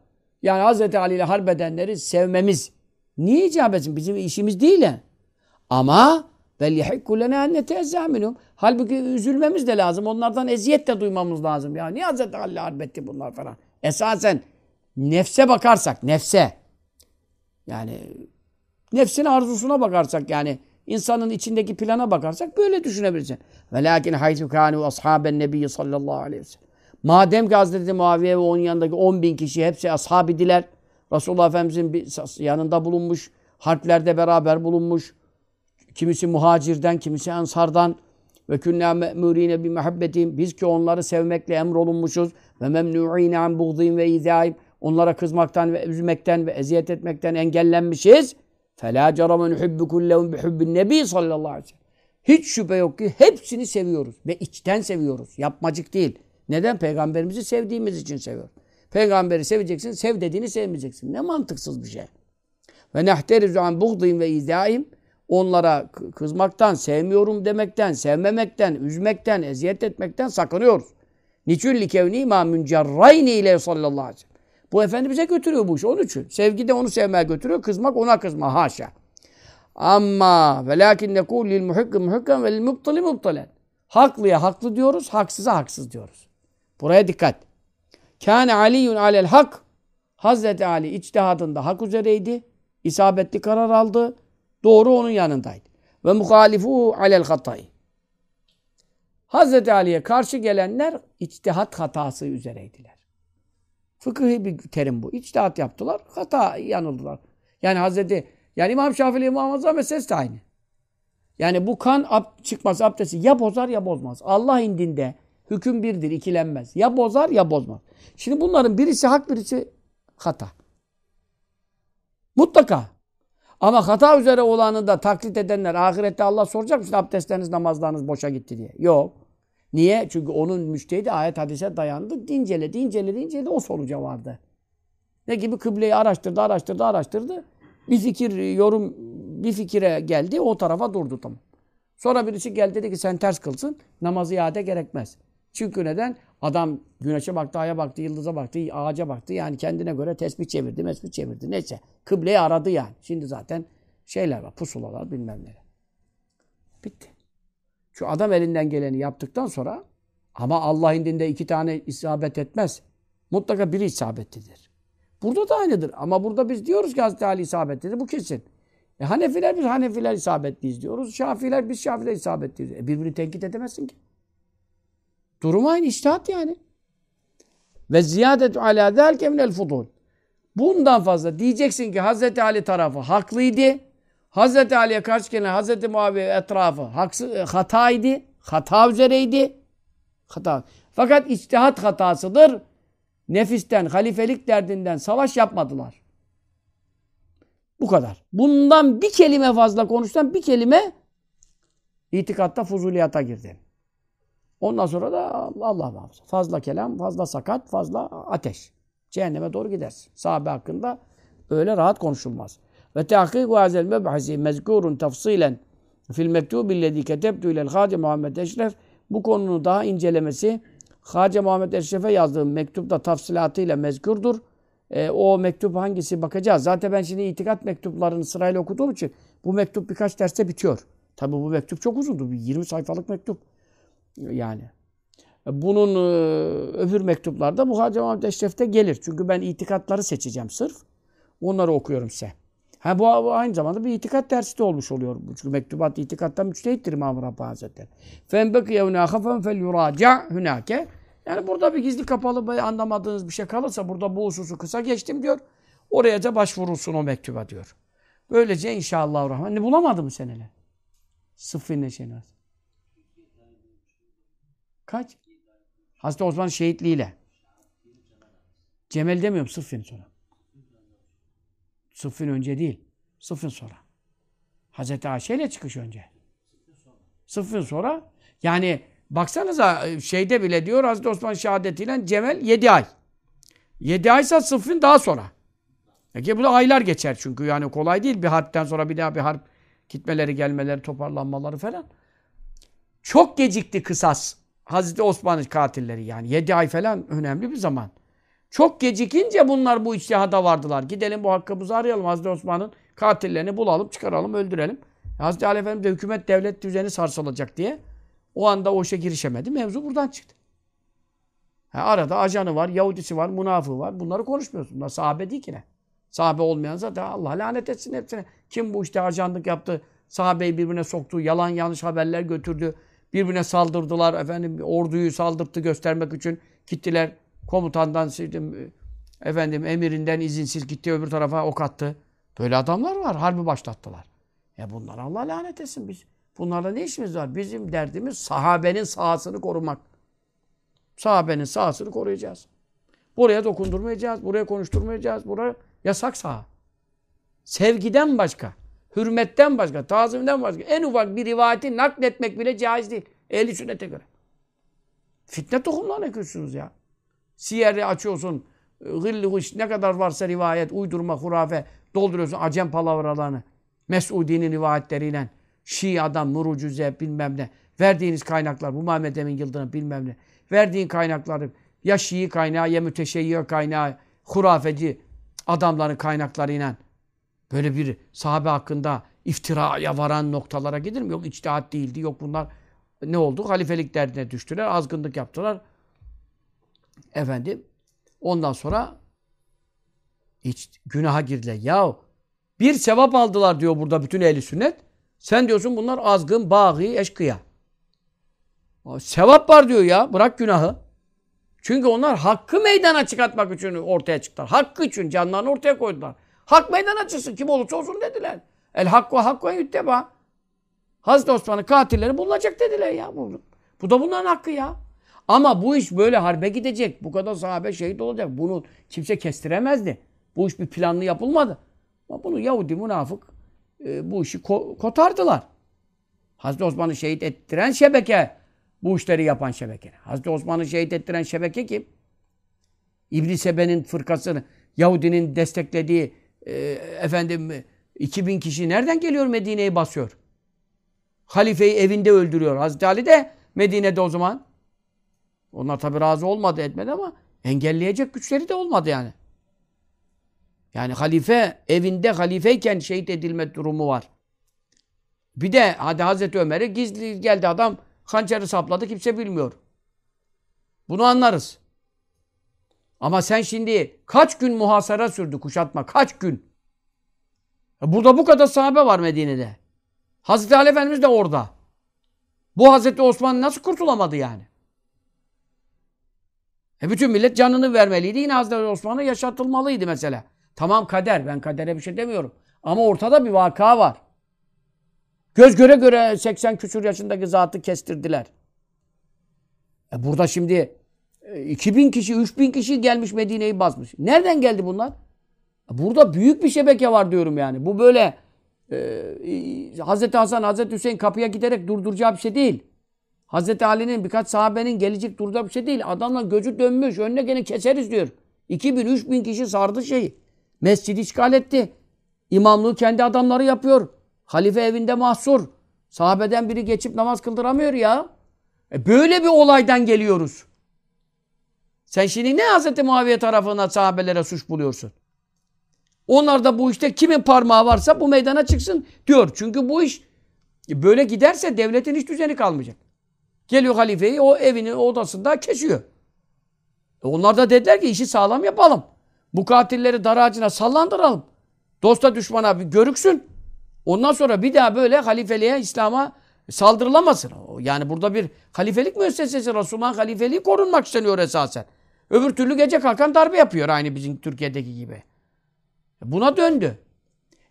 Yani Hazreti Ali ile harbedenleri sevmemiz. Niye icap etsin? Bizim işimiz değil. Ama vel yehikku lena en neteezzâ minhum. Halbuki üzülmemiz de lazım. Onlardan eziyet de duymamız lazım. Ya niye Hazreti Ali harbetti bunlar falan. Esasen nefse bakarsak, nefse. Yani nefsin arzusuna bakarsak yani insanın içindeki plana bakarsak böyle düşünebilirsin. Ve lakin haythu kânu ashaben nebiyyi sallallahu aleyhi ve sellem. Madem ki Hazreti Muaviye ve onun yanındaki 10 bin kişi hepsi ashabidiler. Resulullah Efendimizin yanında bulunmuş. Harplerde beraber bulunmuş. Kimisi muhacirden, kimisi ensardan. Ve künnâ me'mûrîne bi muhabbetim. Biz ki onları sevmekle emrolunmuşuz. Ve memnû'îne an buğdîn ve izâib. Onlara kızmaktan ve üzmekten ve eziyet etmekten engellenmişiz. فَلَا جَرَمَ نُحِبُّ كُلَّهُمْ بِحُبِّ النَّبِي sallallahu aleyhi ve sellem. Hiç şüphe yok ki hepsini seviyoruz. Ve içten seviyoruz. Yapmacık değil. Neden? Peygamberimizi sevdiğimiz için seviyoruz. Peygamberi seveceksin, sev dediğini sevmeyeceksin. Ne mantıksız bir şey. Ve nehterizu an buğdîn ve izâim. Onlara kızmaktan, sevmiyorum demekten, sevmemekten, üzmekten, eziyet etmekten sakınıyoruz. Niçin likevni imâ müncerrayni ile sallallahu aleyhi ve sellem. Bu Efendimiz'e götürüyor bu iş. Onun için. Sevgi de onu sevmeye götürüyor. Kızmak ona kızma. Haşa. Amma ve lakin nekul lil muhikki muhikkan ve lil mubtali. Haklıya haklı diyoruz, haksıza haksız diyoruz. Buraya dikkat. Kâne aliyyun alel hak. Hazreti Ali içtihadında hak üzereydi. İsabetli karar aldı. Doğru onun yanındaydı. Ve muhalifu alel hatayı. Hazreti Ali'ye karşı gelenler içtihat hatası üzereydiler. Fıkıhi bir terim bu. İçtihat yaptılar. Hata yanıldılar. Yani Hazreti yani İmam Şafii İmam Azam meselesi de aynı. Yani bu kan ab, çıkmaz abdesti ya bozar ya bozmaz. Allah indinde hüküm birdir, ikilenmez. Ya bozar ya bozmaz. Şimdi bunların birisi hak, birisi hata. Mutlaka. Ama hata üzere olanı da taklit edenler ahirette Allah soracak mı? Abdestleriniz, namazlarınız boşa gitti diye. Yok. Niye? Çünkü onun müştehidi ayet hadise dayandı. Dinceledi, inceledi, inceledi. O sonuca vardı. Ne gibi? Kıbleyi araştırdı, araştırdı, araştırdı. Bir fikir, yorum bir fikire geldi. O tarafa durdu tamam. Sonra birisi geldi dedi ki sen ters kılsın. Namazı iade gerekmez. Çünkü neden? Adam güneşe baktı, aya baktı, yıldıza baktı, ağaca baktı. Yani kendine göre tespih çevirdi, mesbih çevirdi. Neyse. Kıbleyi aradı yani. Şimdi zaten şeyler var, pusulalar bilmem ne. Bitti. Şu adam elinden geleni yaptıktan sonra ama Allah indinde iki tane isabet etmez. Mutlaka biri isabetlidir. Burada da aynıdır. Ama burada biz diyoruz ki Hazreti Ali isabetlidir. Bu kesin. E Hanefiler biz Hanefiler isabetliyiz diyoruz. Şafiler biz Şafiler isabetliyiz. E birbirini tenkit edemezsin ki. Durum aynı. iştihat yani. Ve ziyadet ala zelke minel fudul. Bundan fazla diyeceksin ki Hazreti Ali tarafı haklıydı. Hazreti Ali'ye karşı gelen Hazreti Muaviye etrafı haksız, e, hataydı. Hata üzereydi. Hata. Fakat içtihat hatasıdır. Nefisten, halifelik derdinden savaş yapmadılar. Bu kadar. Bundan bir kelime fazla konuştan bir kelime itikatta fuzuliyata girdin. Ondan sonra da Allah muhafaza. Fazla kelam, fazla sakat, fazla ateş. Cehenneme doğru gidersin. Sahabe hakkında öyle rahat konuşulmaz. Ve tahkiku hazel mebhasi mezkurun tafsilen fil mektubi ketebtu ilel Hacı Muhammed Eşref bu konunun daha incelemesi Hacı Muhammed Eşref'e yazdığım mektupta tafsilatıyla mezkurdur. E, o mektup hangisi bakacağız. Zaten ben şimdi itikat mektuplarını sırayla okuduğum için bu mektup birkaç derste bitiyor. Tabi bu mektup çok uzundu. Bir 20 sayfalık mektup. Yani. Bunun e, öbür mektuplarda bu Hacı Muhammed Eşref'te gelir. Çünkü ben itikatları seçeceğim sırf. Onları okuyorum size. Ha bu aynı zamanda bir itikat dersi de olmuş oluyor. Çünkü mektubat itikattan müçtehittir İmam Rabbani Hazretleri. Fen bekiye hunâke fen fel yuraca hunâke. Yani burada bir gizli kapalı anlamadığınız bir şey kalırsa burada bu hususu kısa geçtim diyor. Oraya da başvurulsun o mektuba diyor. Böylece inşallah rahman. Ne bulamadı mı seneler? Sıfır neşenaz. Kaç? Hazreti Osman şehitliğiyle. Cemel demiyorum sıfır sonra. Sıffin önce değil. Sıffin sonra. Hazreti Ayşe ile çıkış önce. Sıffin sonra. Yani baksanıza şeyde bile diyor Hazreti Osman şehadetiyle Cemel 7 ay. 7 aysa Sıffin daha sonra. Peki bu da aylar geçer çünkü yani kolay değil bir harpten sonra bir daha bir harp gitmeleri, gelmeleri, toparlanmaları falan. Çok gecikti kısas. Hazreti Osman'ın katilleri yani 7 ay falan önemli bir zaman. Çok gecikince bunlar bu içtihada vardılar. Gidelim bu hakkımızı arayalım. Hazreti Osman'ın katillerini bulalım, çıkaralım, öldürelim. Hazreti Ali Efendimiz de hükümet devlet düzeni sarsılacak diye o anda o işe girişemedi. Mevzu buradan çıktı. Ha, arada ajanı var, Yahudisi var, münafığı var. Bunları konuşmuyorsun. Bunlar sahabe değil ki ne? Sahabe olmayan zaten Allah lanet etsin hepsine. Kim bu işte ajanlık yaptı, sahabeyi birbirine soktu, yalan yanlış haberler götürdü, birbirine saldırdılar, efendim orduyu saldırttı göstermek için gittiler komutandan efendim emirinden izinsiz gitti öbür tarafa ok attı. Böyle adamlar var. Harbi başlattılar. Ya bunlar Allah lanet etsin biz. Bunlarla ne işimiz var? Bizim derdimiz sahabenin sahasını korumak. Sahabenin sahasını koruyacağız. Buraya dokundurmayacağız, buraya konuşturmayacağız. Buraya yasak saha. Sevgiden başka, hürmetten başka, tazimden başka en ufak bir rivayeti nakletmek bile caiz değil. Ehli sünnete göre. Fitne tohumlarına kürsünüz ya. Siyer'i açıyorsun. Gıllı huş ne kadar varsa rivayet, uydurma, hurafe dolduruyorsun acem palavralarını. Mes'udi'nin rivayetleriyle. Şii adam, Nurucuze bilmem ne. Verdiğiniz kaynaklar, bu Mehmet Emin Yıldırım bilmem ne. Verdiğin kaynakları ya Şii kaynağı ya müteşeyyir kaynağı, hurafeci adamların kaynaklarıyla böyle bir sahabe hakkında iftiraya varan noktalara gider mi? Yok içtihat değildi, yok bunlar ne oldu? Halifelik derdine düştüler, azgınlık yaptılar. Efendim ondan sonra hiç günaha girdiler. Ya bir sevap aldılar diyor burada bütün ehli sünnet. Sen diyorsun bunlar azgın, bağı, eşkıya. Sevap var diyor ya. Bırak günahı. Çünkü onlar hakkı meydana çıkartmak için ortaya çıktılar. Hakkı için canlarını ortaya koydular. Hak meydana çıksın. Kim olursa olsun dediler. El hakku hakku yütteba. Hazreti Osman'ın katilleri bulunacak dediler ya. Bu, bu da bunların hakkı ya. Ama bu iş böyle harbe gidecek. Bu kadar sahabe şehit olacak. Bunu kimse kestiremezdi. Bu iş bir planlı yapılmadı. Ama bunu Yahudi münafık e, bu işi ko kotardılar. Hazreti Osman'ı şehit ettiren şebeke bu işleri yapan şebeke. Hazreti Osman'ı şehit ettiren şebeke kim? İbn Sebe'nin fırkasını Yahudinin desteklediği e, efendim 2000 kişi nereden geliyor Medine'yi basıyor? Halifeyi evinde öldürüyor. Hazreti Ali de Medine'de o zaman. Onlar tabi razı olmadı etmedi ama engelleyecek güçleri de olmadı yani. Yani halife evinde halifeyken şehit edilme durumu var. Bir de hadi Hazreti Ömer'e gizli geldi adam hançeri sapladı kimse bilmiyor. Bunu anlarız. Ama sen şimdi kaç gün muhasara sürdü kuşatma? Kaç gün? Burada bu kadar sahabe var Medine'de. Hazreti Ali Efendimiz de orada. Bu Hazreti Osman nasıl kurtulamadı yani? E bütün millet canını vermeliydi. Yine Hazreti Osman'ı yaşatılmalıydı mesela. Tamam kader. Ben kadere bir şey demiyorum. Ama ortada bir vaka var. Göz göre göre 80 küsur yaşındaki zatı kestirdiler. E burada şimdi 2000 kişi, 3000 kişi gelmiş Medine'yi basmış. Nereden geldi bunlar? E burada büyük bir şebeke var diyorum yani. Bu böyle e, Hazreti Hasan, Hazreti Hüseyin kapıya giderek durduracağı bir şey değil. Hazreti Ali'nin birkaç sahabenin gelecek duracağı bir şey değil. Adamla gözü dönmüş. Önüne gene keseriz diyor. 2000, 3000 kişi sardı şeyi. Mescidi işgal etti. İmamlığı kendi adamları yapıyor. Halife evinde mahsur. Sahabeden biri geçip namaz kıldıramıyor ya. E böyle bir olaydan geliyoruz. Sen şimdi ne Hazreti Muaviye tarafına sahabelere suç buluyorsun? Onlar da bu işte kimin parmağı varsa bu meydana çıksın diyor. Çünkü bu iş böyle giderse devletin hiç düzeni kalmayacak. Geliyor halifeyi o evinin odasında kesiyor. E onlar da dediler ki işi sağlam yapalım. Bu katilleri dar ağacına sallandıralım. Dosta düşmana bir görüksün. Ondan sonra bir daha böyle halifeliğe, İslam'a saldırılamasın. Yani burada bir halifelik müessesesi Resulullah'ın halifeliği korunmak isteniyor esasen. Öbür türlü gece kalkan darbe yapıyor aynı bizim Türkiye'deki gibi. Buna döndü.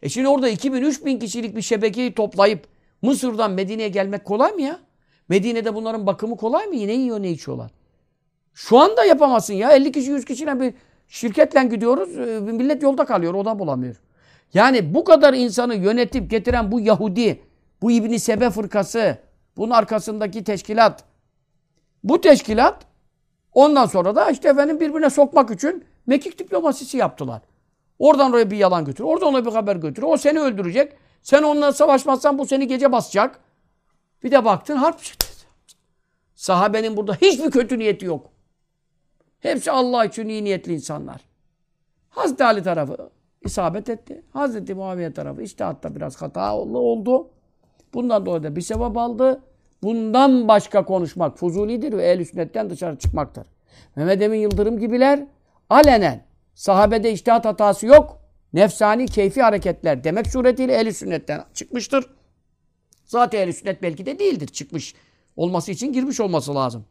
E şimdi orada 2000-3000 kişilik bir şebekeyi toplayıp Mısır'dan Medine'ye gelmek kolay mı ya? Medine'de bunların bakımı kolay mı? Ne yiyor ne içiyorlar? Şu anda yapamazsın ya. 50 kişi 100 kişiyle bir şirketle gidiyoruz. E, millet yolda kalıyor. O da bulamıyor. Yani bu kadar insanı yönetip getiren bu Yahudi, bu İbni Sebe fırkası, bunun arkasındaki teşkilat. Bu teşkilat ondan sonra da işte efendim birbirine sokmak için mekik diplomasisi yaptılar. Oradan oraya bir yalan götür. Oradan oraya bir haber götür. O seni öldürecek. Sen onunla savaşmazsan bu seni gece basacak. Bir de baktın harp çıktı. Sahabenin burada hiçbir kötü niyeti yok. Hepsi Allah için iyi niyetli insanlar. Hazreti Ali tarafı isabet etti. Hazreti Muaviye tarafı iştihatta biraz hata oldu. Bundan dolayı da bir sevap aldı. Bundan başka konuşmak fuzulidir ve el sünnetten dışarı çıkmaktır. Mehmet Emin Yıldırım gibiler alenen sahabede iştihat hatası yok. Nefsani keyfi hareketler demek suretiyle el sünnetten çıkmıştır. Zaten el sünnet belki de değildir. Çıkmış olması için girmiş olması lazım.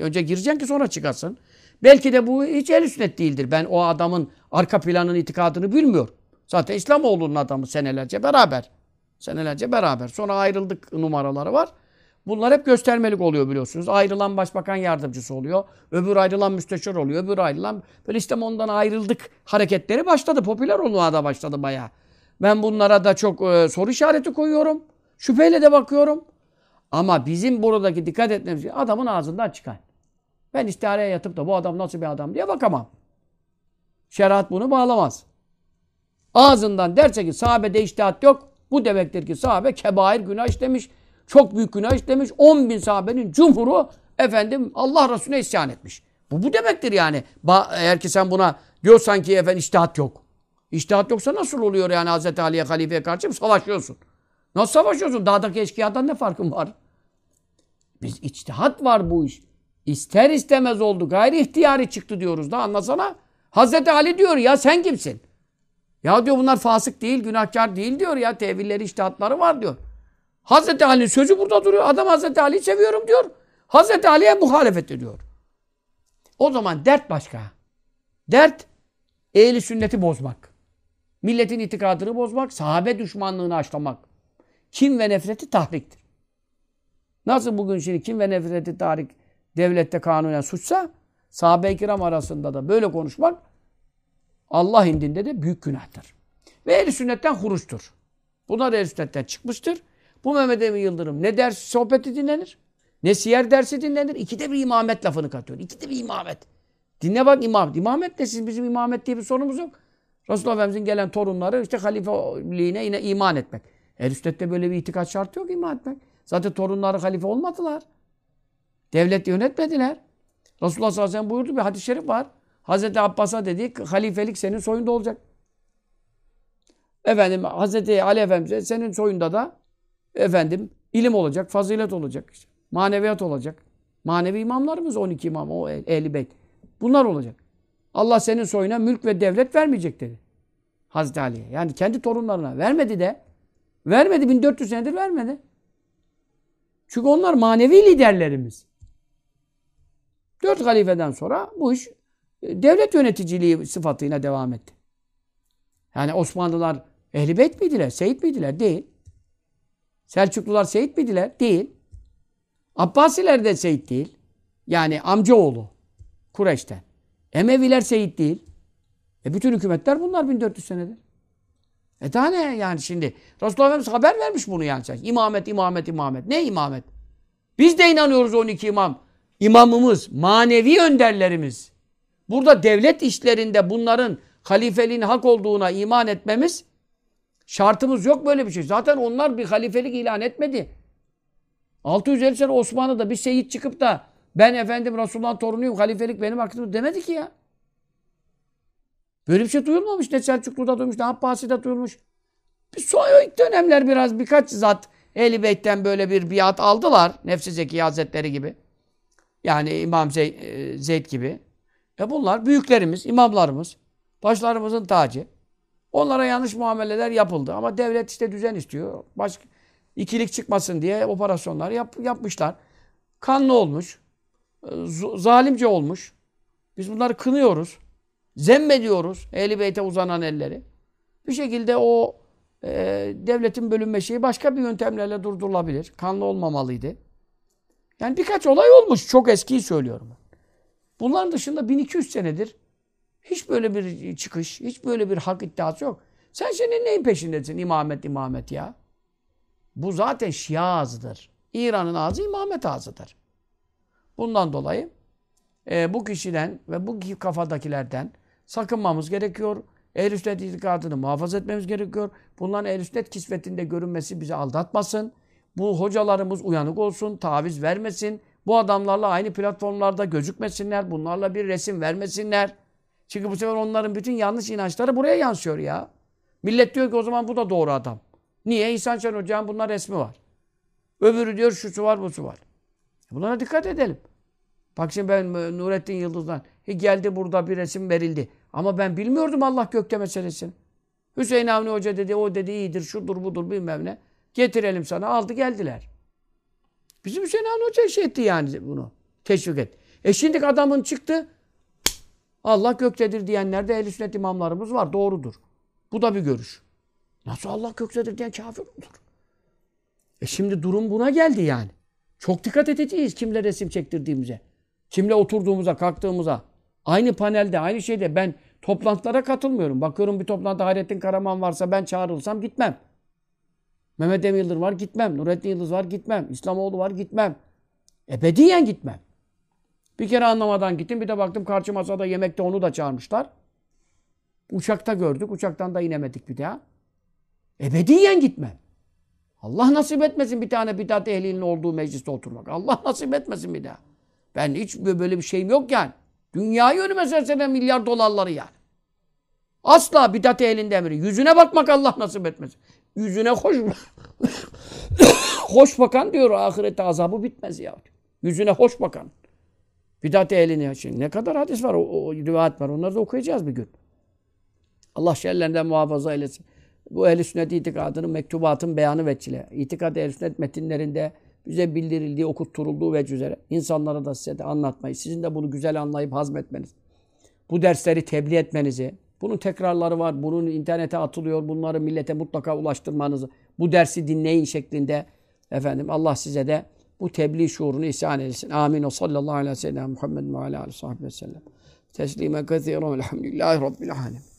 Önce gireceksin ki sonra çıkarsın. Belki de bu hiç el sünnet değildir. Ben o adamın arka planın itikadını bilmiyor. Zaten İslamoğlu'nun adamı senelerce beraber. Senelerce beraber. Sonra ayrıldık numaraları var. Bunlar hep göstermelik oluyor biliyorsunuz. Ayrılan başbakan yardımcısı oluyor. Öbür ayrılan müsteşar oluyor. Öbür ayrılan böyle işte ondan ayrıldık hareketleri başladı. Popüler olmaya da başladı bayağı. Ben bunlara da çok e, soru işareti koyuyorum. Şüpheyle de bakıyorum. Ama bizim buradaki dikkat etmemiz adamın ağzından çıkan. Ben istihareye yatıp da bu adam nasıl bir adam diye bakamam. Şeriat bunu bağlamaz. Ağzından derse ki sahabede iştihat yok. Bu demektir ki sahabe kebair günah işlemiş. Çok büyük günah işlemiş. 10 bin sahabenin cumhuru efendim Allah Resulüne isyan etmiş. Bu bu demektir yani. Ba eğer ki sen buna diyorsan ki efendim iştihat yok. İştihat yoksa nasıl oluyor yani Hz. Ali'ye halifeye karşı mı savaşıyorsun? Nasıl savaşıyorsun? Dağdaki eşkıyadan ne farkın var? Biz içtihat var bu iş. İster istemez oldu. Gayri ihtiyari çıktı diyoruz da anlasana. Hazreti Ali diyor ya sen kimsin? Ya diyor bunlar fasık değil, günahkar değil diyor ya. Tevilleri, iştihatları var diyor. Hazreti Ali'nin sözü burada duruyor. Adam Hazreti Ali'yi seviyorum diyor. Hazreti Ali'ye muhalefet ediyor. O zaman dert başka. Dert ehli sünneti bozmak. Milletin itikadını bozmak, sahabe düşmanlığını aşlamak. Kim ve nefreti tahriktir. Nasıl bugün şimdi kim ve nefreti tahrik devlette kanunen suçsa sahabe-i kiram arasında da böyle konuşmak Allah indinde de büyük günahtır. Ve ehl sünnetten huruştur. Bunlar ehl sünnetten çıkmıştır. Bu Mehmet Emin Yıldırım ne ders sohbeti dinlenir, ne siyer dersi dinlenir. İkide bir imamet lafını katıyor. İkide bir imamet. Dinle bak imamet. İmamet ne? Siz bizim imamet diye bir sorunumuz yok. Resulullah Efendimiz'in gelen torunları işte halifeliğine yine iman etmek. Ehl-i sünnette böyle bir itikat şartı yok iman etmek. Zaten torunları halife olmadılar. Devlet yönetmediler. Resulullah sallallahu aleyhi ve sellem buyurdu bir hadis-i şerif var. Hazreti Abbas'a dedi halifelik senin soyunda olacak. Efendim Hazreti Ali Efendimiz'e senin soyunda da efendim ilim olacak, fazilet olacak. Maneviyat olacak. Manevi imamlarımız 12 imam, o ehli beyt. Bunlar olacak. Allah senin soyuna mülk ve devlet vermeyecek dedi. Hazreti Ali'ye. Yani kendi torunlarına vermedi de. Vermedi 1400 senedir vermedi. Çünkü onlar manevi liderlerimiz. Dört halifeden sonra bu iş e, devlet yöneticiliği sıfatıyla devam etti. Yani Osmanlılar ehli beyt miydiler? Seyit miydiler? Değil. Selçuklular Seyit miydiler? Değil. Abbasiler de Seyit değil. Yani amcaoğlu. Kureş'ten. Emeviler Seyit değil. E bütün hükümetler bunlar 1400 senedir. E daha ne yani şimdi? Resulullah Efendimiz haber vermiş bunu yani. İmamet, imamet, imamet. Ne imamet? Biz de inanıyoruz 12 imam. İmamımız, manevi önderlerimiz. Burada devlet işlerinde bunların halifeliğin hak olduğuna iman etmemiz şartımız yok böyle bir şey. Zaten onlar bir halifelik ilan etmedi. 650 sene Osmanlı'da bir seyit çıkıp da ben efendim Resulullah'ın torunuyum, halifelik benim hakkım demedi ki ya. Böyle bir şey duyulmamış. Ne Selçuklu'da duymuş, ne Abbasi'de duyulmuş. Bir son ilk dönemler biraz birkaç zat Ehl-i Beyt'ten böyle bir biat aldılar. Nefsi Zeki Hazretleri gibi. Yani İmam Zey e, Zeyd gibi. E bunlar büyüklerimiz, imamlarımız. Başlarımızın tacı. Onlara yanlış muameleler yapıldı. Ama devlet işte düzen istiyor. Başka ikilik çıkmasın diye operasyonlar yap, yapmışlar. Kanlı olmuş. E, zalimce olmuş. Biz bunları kınıyoruz. Zemmediyoruz. Ehli beyte uzanan elleri. Bir şekilde o e, devletin bölünme şeyi başka bir yöntemlerle durdurulabilir. Kanlı olmamalıydı. Yani birkaç olay olmuş. Çok eskiyi söylüyorum. Bunların dışında 1200 senedir hiç böyle bir çıkış, hiç böyle bir hak iddiası yok. Sen şimdi neyin peşindesin? İmamet, imamet ya. Bu zaten Şia ağzıdır. İran'ın ağzı imamet ağzıdır. Bundan dolayı e, bu kişiden ve bu kafadakilerden sakınmamız gerekiyor. Ehl-i sünnet itikadını muhafaza etmemiz gerekiyor. Bunların ehl-i sünnet kisvetinde görünmesi bizi aldatmasın. Bu hocalarımız uyanık olsun, taviz vermesin. Bu adamlarla aynı platformlarda gözükmesinler. Bunlarla bir resim vermesinler. Çünkü bu sefer onların bütün yanlış inançları buraya yansıyor ya. Millet diyor ki o zaman bu da doğru adam. Niye? İhsan Şen Hoca'nın bunlar resmi var. Öbürü diyor şusu var, busu var. Bunlara dikkat edelim. Bak şimdi ben e, Nurettin Yıldız'dan e geldi burada bir resim verildi. Ama ben bilmiyordum Allah gökte meselesini. Hüseyin Avni Hoca dedi, o dedi iyidir, şudur budur bilmem ne. Getirelim sana. Aldı geldiler. Bizim Hüseyin Avni Hoca şey etti yani bunu. Teşvik et. E şimdi adamın çıktı. Allah göktedir diyenler de ehl sünnet imamlarımız var. Doğrudur. Bu da bir görüş. Nasıl Allah göktedir diyen kafir olur? E şimdi durum buna geldi yani. Çok dikkat edeceğiz kimle resim çektirdiğimize. Kimle oturduğumuza, kalktığımıza. Aynı panelde, aynı şeyde ben toplantılara katılmıyorum. Bakıyorum bir toplantıda Hayrettin Karaman varsa ben çağrılsam gitmem. Mehmet Emin Yıldırım var gitmem. Nurettin Yıldız var gitmem. İslamoğlu var gitmem. Ebediyen gitmem. Bir kere anlamadan gittim. Bir de baktım karşı masada yemekte onu da çağırmışlar. Uçakta gördük. Uçaktan da inemedik bir daha. Ebediyen gitmem. Allah nasip etmesin bir tane bidat ehlinin olduğu mecliste oturmak. Allah nasip etmesin bir daha. Ben hiç böyle bir şeyim yok yani. Dünyayı önüme sersene milyar dolarları yani. Asla bidat ehlinde emri. Yüzüne bakmak Allah nasip etmesin. Yüzüne hoş (coughs) hoş bakan diyor ahirette azabı bitmez ya. Yüzüne hoş bakan. Bidat eline şimdi ne kadar hadis var, o, o rivayet var. Onları da okuyacağız bir gün. Allah şerlerinden muhafaza eylesin. Bu ehl-i sünnet itikadının mektubatın beyanı veçile. İtikad ehl-i sünnet metinlerinde bize bildirildiği, okutturulduğu ve üzere insanlara da size de anlatmayı, sizin de bunu güzel anlayıp hazmetmeniz, bu dersleri tebliğ etmenizi, bunun tekrarları var, bunun internete atılıyor, bunları millete mutlaka ulaştırmanızı, bu dersi dinleyin şeklinde efendim Allah size de bu tebliğ şuurunu ihsan etsin. Amin. O sallallahu aleyhi ve sellem Muhammed ve aleyhi ve sellem. Teslime kethiren. Elhamdülillahi Rabbil alemin.